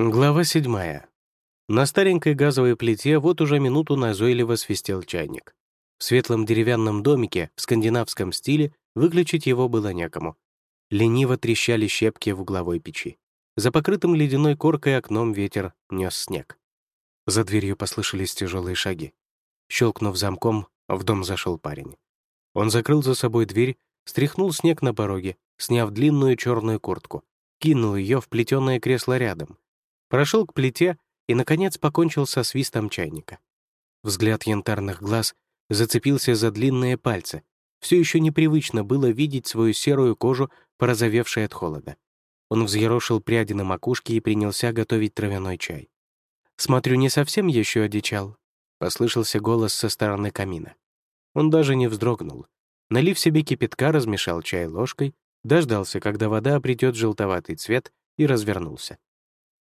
Глава седьмая. На старенькой газовой плите вот уже минуту назойливо свистел чайник. В светлом деревянном домике в скандинавском стиле выключить его было некому. Лениво трещали щепки в угловой печи. За покрытым ледяной коркой окном ветер нес снег. За дверью послышались тяжелые шаги. Щелкнув замком, в дом зашел парень. Он закрыл за собой дверь, стряхнул снег на пороге, сняв длинную черную куртку, кинул ее в плетеное кресло рядом, прошел к плите и, наконец, покончил со свистом чайника. Взгляд янтарных глаз зацепился за длинные пальцы. Все еще непривычно было видеть свою серую кожу, порозовевшей от холода. Он взъерошил пряди на макушке и принялся готовить травяной чай. «Смотрю, не совсем еще одичал», — послышался голос со стороны камина. Он даже не вздрогнул. Налив себе кипятка, размешал чай ложкой, дождался, когда вода обретет желтоватый цвет, и развернулся.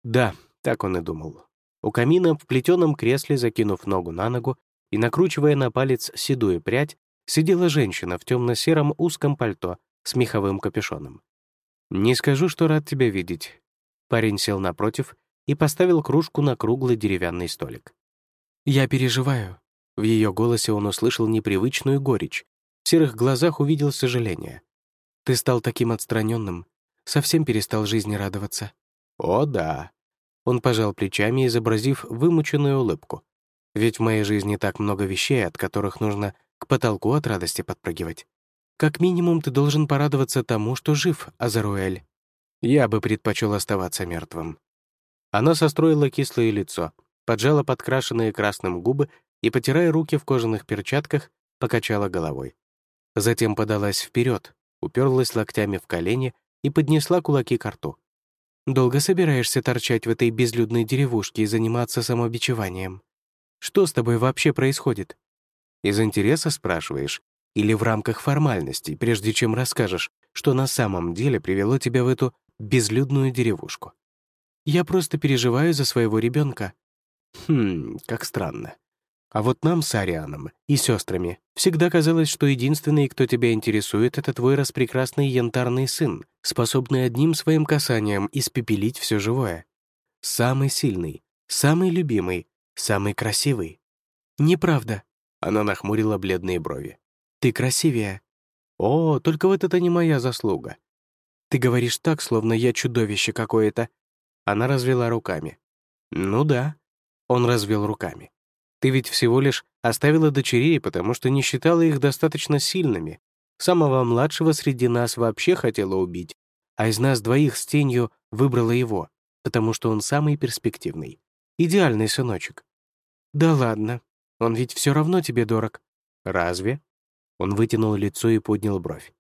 Да, так он и думал. У камина в плетеном кресле, закинув ногу на ногу и накручивая на палец седую прядь, сидела женщина в темно-сером узком пальто с меховым капюшоном. «Не скажу, что рад тебя видеть». Парень сел напротив и поставил кружку на круглый деревянный столик. «Я переживаю». В ее голосе он услышал непривычную горечь. В серых глазах увидел сожаление. «Ты стал таким отстраненным, совсем перестал жизни радоваться». «О, да». Он пожал плечами, изобразив вымученную улыбку. «Ведь в моей жизни так много вещей, от которых нужно к потолку от радости подпрыгивать. Как минимум, ты должен порадоваться тому, что жив, Азаруэль. Я бы предпочел оставаться мертвым». Она состроила кислое лицо, поджала подкрашенные красным губы и, потирая руки в кожаных перчатках, покачала головой. Затем подалась вперед, уперлась локтями в колени и поднесла кулаки к рту. Долго собираешься торчать в этой безлюдной деревушке и заниматься самобичеванием? Что с тобой вообще происходит? Из интереса спрашиваешь? Или в рамках формальностей, прежде чем расскажешь, что на самом деле привело тебя в эту безлюдную деревушку? Я просто переживаю за своего ребенка. Хм, как странно. А вот нам с Арианом и сестрами всегда казалось, что единственный, кто тебя интересует, это твой распрекрасный янтарный сын, способный одним своим касанием испепелить все живое. Самый сильный, самый любимый, самый красивый. Неправда. Она нахмурила бледные брови. Ты красивее. О, только вот это не моя заслуга. Ты говоришь так, словно я чудовище какое-то. Она развела руками. Ну да. Он развел руками. Ты ведь всего лишь оставила дочерей, потому что не считала их достаточно сильными. Самого младшего среди нас вообще хотела убить, а из нас двоих с тенью выбрала его, потому что он самый перспективный. Идеальный сыночек. Да ладно, он ведь все равно тебе дорог. Разве? Он вытянул лицо и поднял бровь.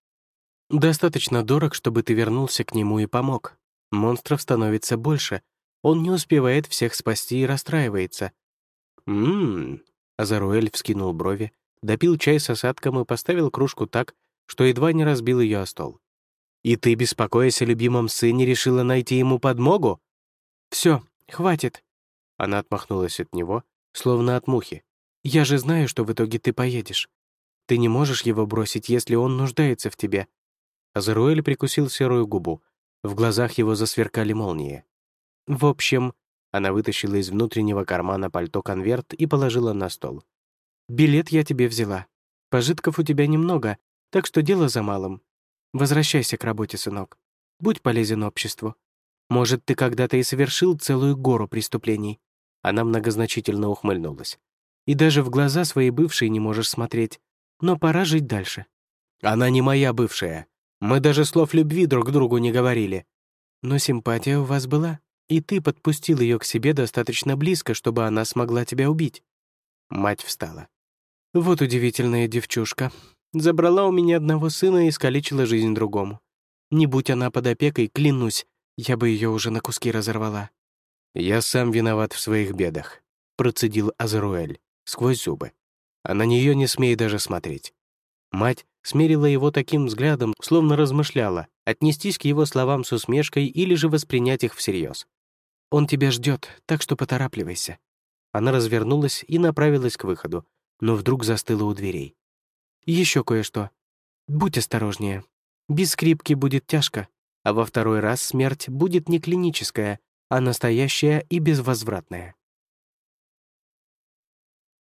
Достаточно дорог, чтобы ты вернулся к нему и помог. Монстров становится больше. Он не успевает всех спасти и расстраивается. «М-м-м», Азаруэль вскинул брови, допил чай с осадком и поставил кружку так, что едва не разбил ее о стол. «И ты, беспокоясь о любимом сыне, решила найти ему подмогу?» Все, хватит». Она отмахнулась от него, словно от мухи. «Я же знаю, что в итоге ты поедешь. Ты не можешь его бросить, если он нуждается в тебе». Азаруэль прикусил серую губу. В глазах его засверкали молнии. «В общем, она вытащила из внутреннего кармана пальто конверт и положила на стол. «Билет я тебе взяла. Пожитков у тебя немного, так что дело за малым. Возвращайся к работе, сынок. Будь полезен обществу. Может, ты когда-то и совершил целую гору преступлений». Она многозначительно ухмыльнулась. «И даже в глаза своей бывшей не можешь смотреть. Но пора жить дальше». «Она не моя бывшая. Мы даже слов любви друг другу не говорили». «Но симпатия у вас была», и ты подпустил ее к себе достаточно близко, чтобы она смогла тебя убить». Мать встала. «Вот удивительная девчушка. Забрала у меня одного сына и искалечила жизнь другому. Не будь она под опекой, клянусь, я бы ее уже на куски разорвала». «Я сам виноват в своих бедах», — процедил Азруэль сквозь зубы. А на нее не смей даже смотреть. Мать смерила его таким взглядом, словно размышляла, отнестись к его словам с усмешкой или же воспринять их всерьез. Он тебя ждет, так что поторапливайся». Она развернулась и направилась к выходу, но вдруг застыла у дверей. Еще кое-что. Будь осторожнее. Без скрипки будет тяжко, а во второй раз смерть будет не клиническая, а настоящая и безвозвратная.